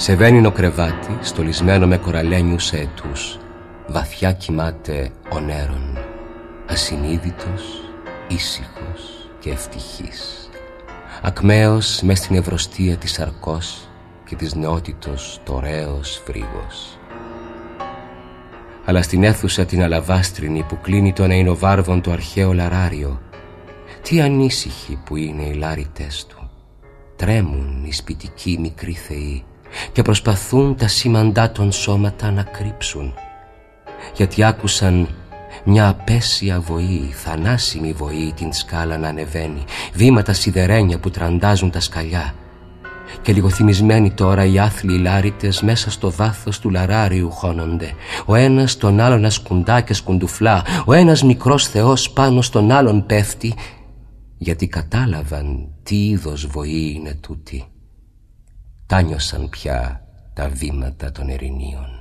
Σε βαίνινο κρεβάτι, στολισμένο με κοραλένιους έτους, βαθιά κοιμάται ονέρων, ασυνείδητος, ήσυχος και ευτυχής. Ακμαίος μες στην ευρωστία της αρκός και της νεότητος το ωραίος φρίγος. Αλλά στην αίθουσα την αλαβάστρινη που κλείνει τον αινοβάρβον το αρχαίο λαράριο, τι ανήσυχοι που είναι οι λάριτες του. Τρέμουν οι σπιτικοί μικροί θεοί και προσπαθούν τα σήμαντά των σώματα να κρύψουν. Γιατί άκουσαν μια απέσια βοή, θανάσιμη βοή την σκάλα να ανεβαίνει βήματα σιδερένια που τραντάζουν τα σκαλιά. Και λιγοθυμισμένοι τώρα οι άθλοι λάριτες μέσα στο βάθος του λαράριου χώνονται. Ο ένας τον άλλον ασκουντά και σκουντουφλά ο ένας μικρός θεός πάνω στον άλλον πέφτει γιατί κατάλαβαν τι είδος βοή είναι τούτη. Τάνιωσαν πια τα βήματα των ερηνίων.